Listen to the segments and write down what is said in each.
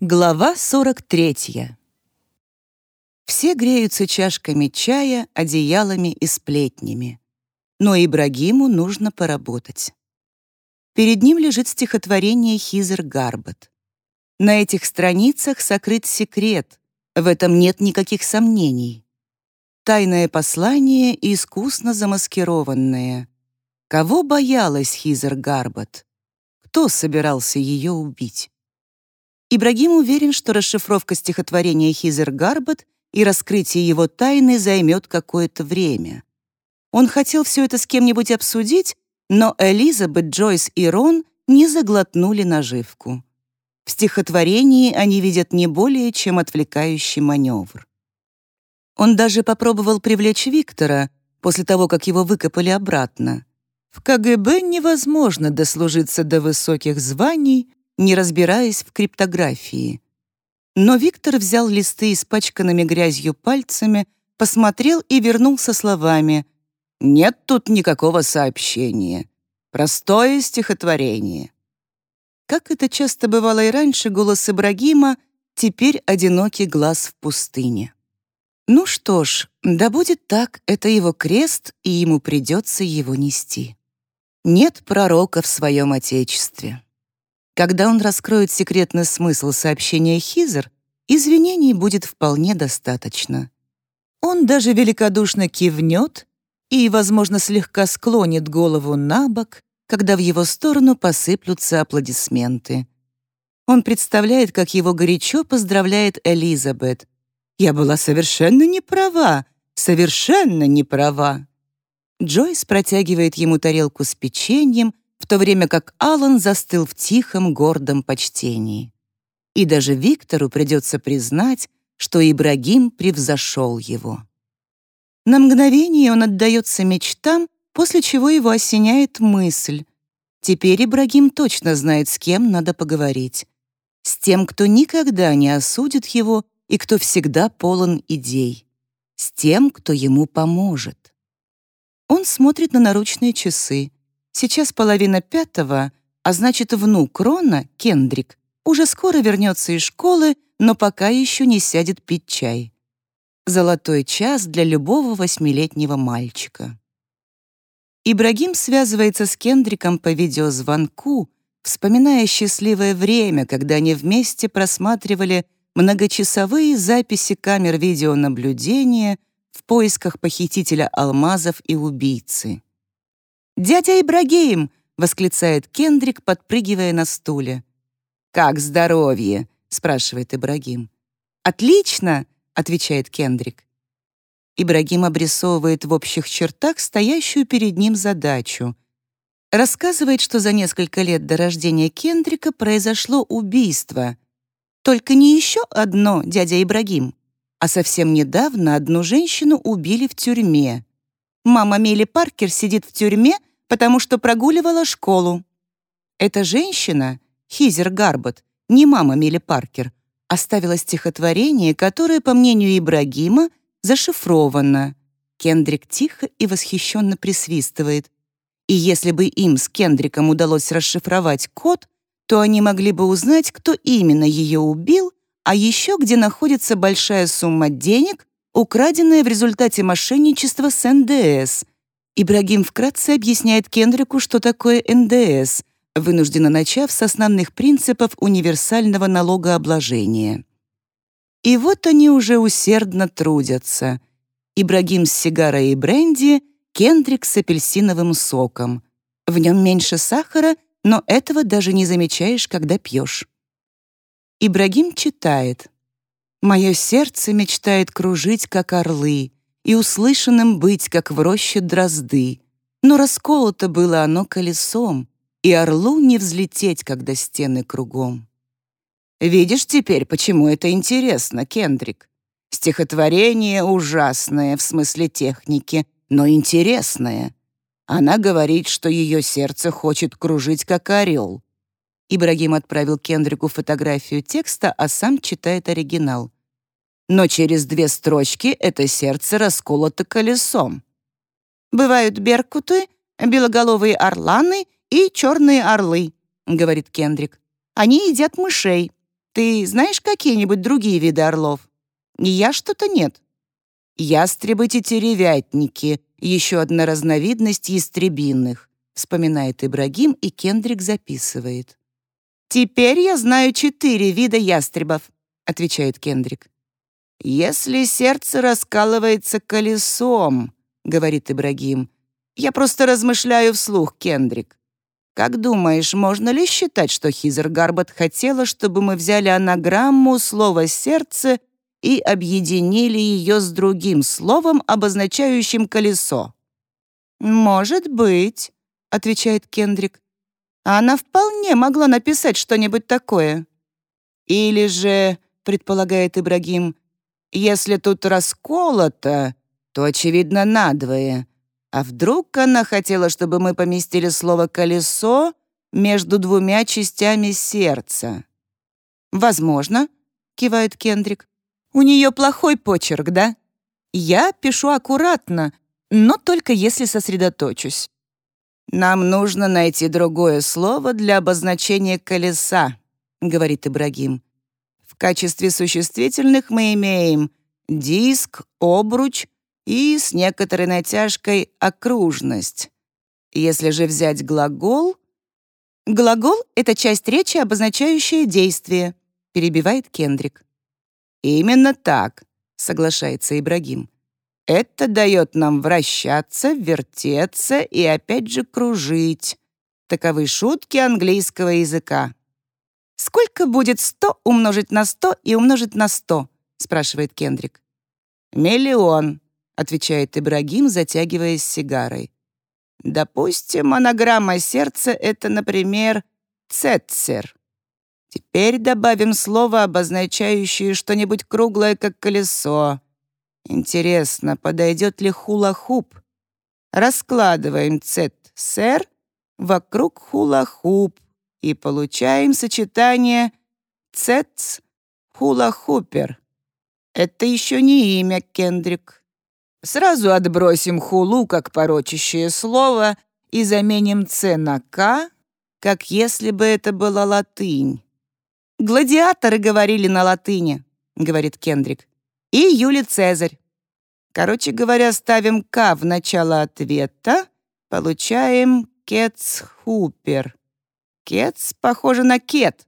Глава 43. Все греются чашками чая, одеялами и сплетнями. Но Ибрагиму нужно поработать. Перед ним лежит стихотворение Хизер Гарбат. На этих страницах сокрыт секрет, в этом нет никаких сомнений. Тайное послание искусно замаскированное. Кого боялась Хизер Гарбат? Кто собирался ее убить? Ибрагим уверен, что расшифровка стихотворения Хизер Гарбат и раскрытие его тайны займет какое-то время. Он хотел все это с кем-нибудь обсудить, но Элизабет, Джойс и Рон не заглотнули наживку. В стихотворении они видят не более чем отвлекающий маневр. Он даже попробовал привлечь Виктора после того, как его выкопали обратно. В КГБ невозможно дослужиться до высоких званий, не разбираясь в криптографии. Но Виктор взял листы испачканными грязью пальцами, посмотрел и вернулся словами «Нет тут никакого сообщения. Простое стихотворение». Как это часто бывало и раньше, голос Ибрагима теперь одинокий глаз в пустыне. Ну что ж, да будет так, это его крест, и ему придется его нести. Нет пророка в своем отечестве. Когда он раскроет секретный смысл сообщения Хизер, извинений будет вполне достаточно. Он даже великодушно кивнет и, возможно, слегка склонит голову на бок, когда в его сторону посыплются аплодисменты. Он представляет, как его горячо поздравляет Элизабет. «Я была совершенно не права, совершенно не права». Джойс протягивает ему тарелку с печеньем, в то время как Алан застыл в тихом, гордом почтении. И даже Виктору придется признать, что Ибрагим превзошел его. На мгновение он отдается мечтам, после чего его осеняет мысль. Теперь Ибрагим точно знает, с кем надо поговорить. С тем, кто никогда не осудит его и кто всегда полон идей. С тем, кто ему поможет. Он смотрит на наручные часы. Сейчас половина пятого, а значит, внук Рона, Кендрик, уже скоро вернется из школы, но пока еще не сядет пить чай. Золотой час для любого восьмилетнего мальчика. Ибрагим связывается с Кендриком по видеозвонку, вспоминая счастливое время, когда они вместе просматривали многочасовые записи камер видеонаблюдения в поисках похитителя алмазов и убийцы. «Дядя Ибрагим!» — восклицает Кендрик, подпрыгивая на стуле. «Как здоровье?» — спрашивает Ибрагим. «Отлично!» — отвечает Кендрик. Ибрагим обрисовывает в общих чертах стоящую перед ним задачу. Рассказывает, что за несколько лет до рождения Кендрика произошло убийство. Только не еще одно, дядя Ибрагим, а совсем недавно одну женщину убили в тюрьме. Мама Милли Паркер сидит в тюрьме, потому что прогуливала школу. Эта женщина, Хизер Гарбот, не мама Милли Паркер, оставила стихотворение, которое, по мнению Ибрагима, зашифровано. Кендрик тихо и восхищенно присвистывает. И если бы им с Кендриком удалось расшифровать код, то они могли бы узнать, кто именно ее убил, а еще где находится большая сумма денег, украденное в результате мошенничества с НДС. Ибрагим вкратце объясняет Кендрику, что такое НДС, вынужденно начав с основных принципов универсального налогообложения. И вот они уже усердно трудятся. Ибрагим с сигарой и бренди, Кендрик с апельсиновым соком. В нем меньше сахара, но этого даже не замечаешь, когда пьешь. Ибрагим читает — Мое сердце мечтает кружить, как орлы, и услышанным быть, как в роще дрозды. Но расколото было оно колесом, и орлу не взлететь, когда стены кругом. Видишь теперь, почему это интересно, Кендрик? Стихотворение ужасное в смысле техники, но интересное. Она говорит, что ее сердце хочет кружить, как орел. Ибрагим отправил Кендрику фотографию текста, а сам читает оригинал. Но через две строчки это сердце расколото колесом. «Бывают беркуты, белоголовые орланы и черные орлы», — говорит Кендрик. «Они едят мышей. Ты знаешь какие-нибудь другие виды орлов? Я что-то нет. Ястребы-тетеревятники — еще одна разновидность ястребинных, вспоминает Ибрагим, и Кендрик записывает. «Теперь я знаю четыре вида ястребов», — отвечает Кендрик. «Если сердце раскалывается колесом», — говорит Ибрагим. «Я просто размышляю вслух, Кендрик. Как думаешь, можно ли считать, что Хизер Гарбот хотела, чтобы мы взяли анаграмму слова «сердце» и объединили ее с другим словом, обозначающим колесо?» «Может быть», — отвечает Кендрик. «Она вполне могла написать что-нибудь такое». «Или же», — предполагает Ибрагим, «если тут расколото, то, очевидно, надвое. А вдруг она хотела, чтобы мы поместили слово «колесо» между двумя частями сердца? «Возможно», — кивает Кендрик. «У нее плохой почерк, да? Я пишу аккуратно, но только если сосредоточусь». «Нам нужно найти другое слово для обозначения колеса», — говорит Ибрагим. «В качестве существительных мы имеем диск, обруч, и с некоторой натяжкой окружность. Если же взять глагол... Глагол — это часть речи, обозначающая действие, перебивает Кендрик. Именно так, соглашается Ибрагим. Это дает нам вращаться, вертеться и опять же кружить. Таковы шутки английского языка. «Сколько будет 100 умножить на 100 и умножить на 100?» — спрашивает Кендрик. «Миллион», отвечает Ибрагим, затягиваясь сигарой. Допустим, монограмма сердца — это, например, цетцер. Теперь добавим слово, обозначающее что-нибудь круглое, как колесо. Интересно, подойдет ли хула-хуп? Раскладываем цет-сер вокруг хула-хуп и получаем сочетание цец-хула-хупер. Это еще не имя, Кендрик. Сразу отбросим хулу как порочащее слово и заменим «ц» на «к», как если бы это была латынь. «Гладиаторы говорили на латыни», — говорит Кендрик, «и Юлий Цезарь. Короче говоря, ставим «к» в начало ответа, получаем «кецхупер». «Кец» похоже на «кет».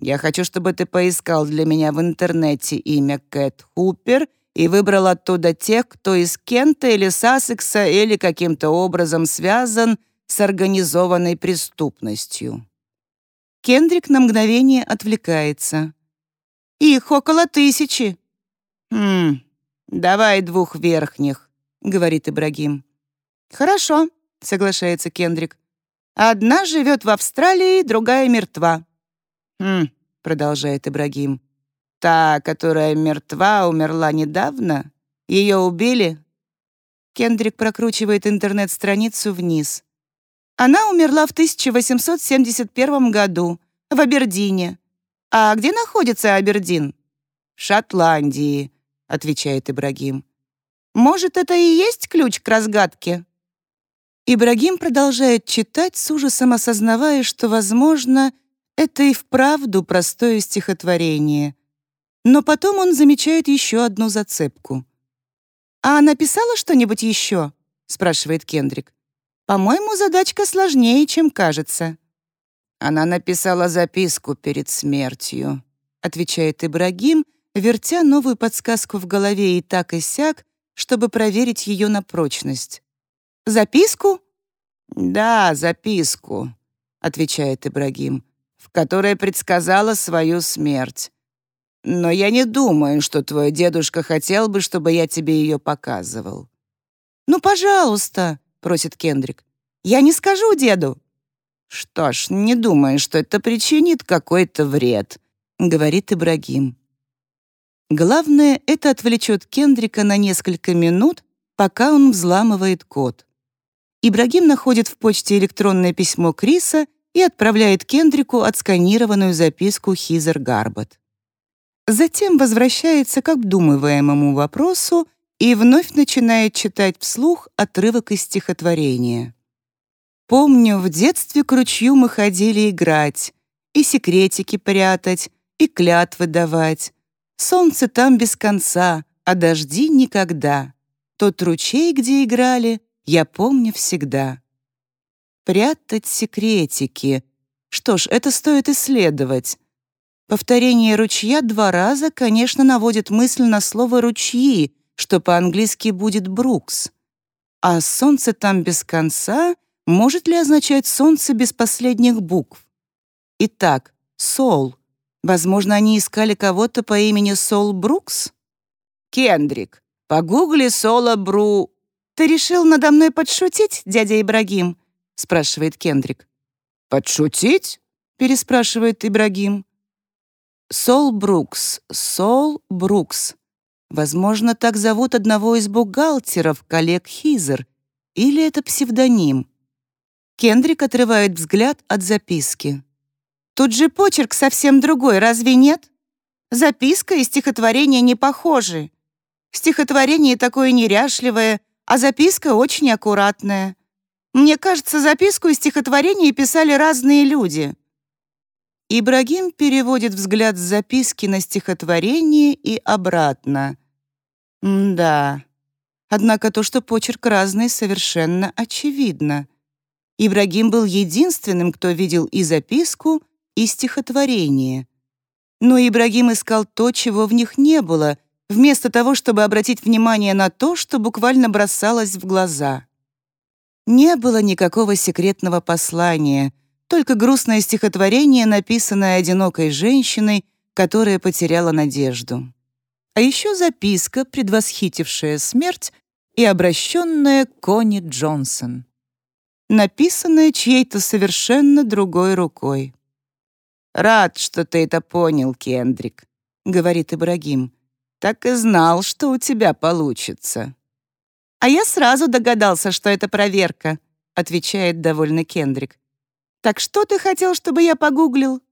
Я хочу, чтобы ты поискал для меня в интернете имя Кэт Хупер — и выбрал оттуда тех, кто из Кента или Сассекса или каким-то образом связан с организованной преступностью. Кендрик на мгновение отвлекается. «Их около тысячи». «Хм, давай двух верхних», — говорит Ибрагим. «Хорошо», — соглашается Кендрик. «Одна живет в Австралии, другая мертва». «Хм», — продолжает Ибрагим. Та, которая мертва, умерла недавно? Ее убили?» Кендрик прокручивает интернет-страницу вниз. Она умерла в 1871 году в Абердине. А где находится Абердин? В Шотландии, отвечает Ибрагим. Может, это и есть ключ к разгадке? Ибрагим продолжает читать, с ужасом осознавая, что, возможно, это и вправду простое стихотворение — но потом он замечает еще одну зацепку. «А написала что-нибудь еще?» — спрашивает Кендрик. «По-моему, задачка сложнее, чем кажется». «Она написала записку перед смертью», — отвечает Ибрагим, вертя новую подсказку в голове и так и сяк, чтобы проверить ее на прочность. «Записку?» «Да, записку», — отвечает Ибрагим, «в которой предсказала свою смерть. Но я не думаю, что твой дедушка хотел бы, чтобы я тебе ее показывал». «Ну, пожалуйста», — просит Кендрик. «Я не скажу деду». «Что ж, не думаю, что это причинит какой-то вред», — говорит Ибрагим. Главное, это отвлечет Кендрика на несколько минут, пока он взламывает код. Ибрагим находит в почте электронное письмо Криса и отправляет Кендрику отсканированную записку Хизер Гарбот. Затем возвращается к обдумываемому вопросу и вновь начинает читать вслух отрывок из стихотворения. «Помню, в детстве к ручью мы ходили играть, и секретики прятать, и клятвы давать. Солнце там без конца, а дожди никогда. Тот ручей, где играли, я помню всегда. Прятать секретики. Что ж, это стоит исследовать. Повторение ручья два раза, конечно, наводит мысль на слово «ручьи», что по-английски будет «брукс». А «солнце там без конца» может ли означать «солнце без последних букв»? Итак, «сол». Возможно, они искали кого-то по имени Сол Брукс? Кендрик, погугли Сола Бру... «Ты решил надо мной подшутить, дядя Ибрагим?» — спрашивает Кендрик. «Подшутить?» — переспрашивает Ибрагим. Сол Брукс, Сол Брукс. Возможно, так зовут одного из бухгалтеров, коллег Хизер. Или это псевдоним? Кендрик отрывает взгляд от записки. Тут же почерк совсем другой, разве нет? Записка и стихотворение не похожи. Стихотворение такое неряшливое, а записка очень аккуратная. Мне кажется, записку и стихотворение писали разные люди. Ибрагим переводит взгляд с записки на стихотворение и обратно. да. Однако то, что почерк разный, совершенно очевидно. Ибрагим был единственным, кто видел и записку, и стихотворение. Но Ибрагим искал то, чего в них не было, вместо того, чтобы обратить внимание на то, что буквально бросалось в глаза. Не было никакого секретного послания, только грустное стихотворение, написанное одинокой женщиной, которая потеряла надежду. А еще записка, предвосхитившая смерть и обращенная к Кони Джонсон. Написанная чьей-то совершенно другой рукой. «Рад, что ты это понял, Кендрик», — говорит Ибрагим. «Так и знал, что у тебя получится». «А я сразу догадался, что это проверка», — отвечает довольно Кендрик. «Так что ты хотел, чтобы я погуглил?»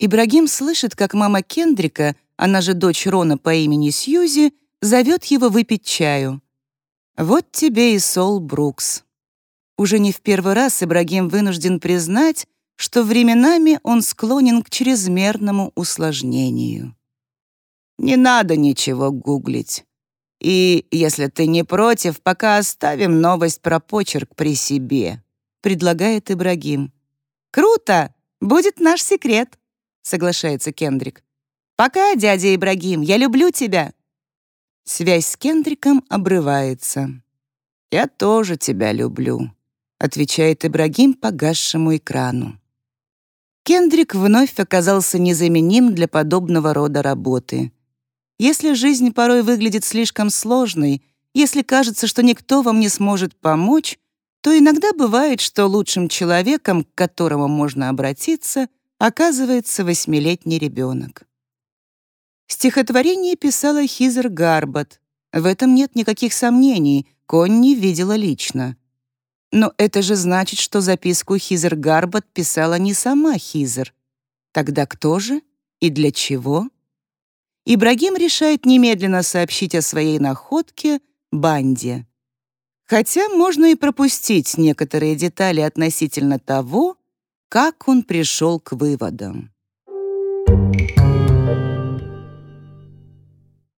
Ибрагим слышит, как мама Кендрика, она же дочь Рона по имени Сьюзи, зовет его выпить чаю. Вот тебе и Сол Брукс. Уже не в первый раз Ибрагим вынужден признать, что временами он склонен к чрезмерному усложнению. Не надо ничего гуглить. И, если ты не против, пока оставим новость про почерк при себе», — предлагает Ибрагим. «Круто! Будет наш секрет», — соглашается Кендрик. «Пока, дядя Ибрагим, я люблю тебя». Связь с Кендриком обрывается. «Я тоже тебя люблю», — отвечает Ибрагим погасшему экрану. Кендрик вновь оказался незаменим для подобного рода работы. Если жизнь порой выглядит слишком сложной, если кажется, что никто вам не сможет помочь, то иногда бывает, что лучшим человеком, к которому можно обратиться, оказывается восьмилетний ребенок. Стихотворение писала Хизер Гарбат. В этом нет никаких сомнений, Конни видела лично. Но это же значит, что записку Хизер Гарбат писала не сама Хизер. Тогда кто же и для чего? Ибрагим решает немедленно сообщить о своей находке банде. Хотя можно и пропустить некоторые детали относительно того, как он пришел к выводам. Thank.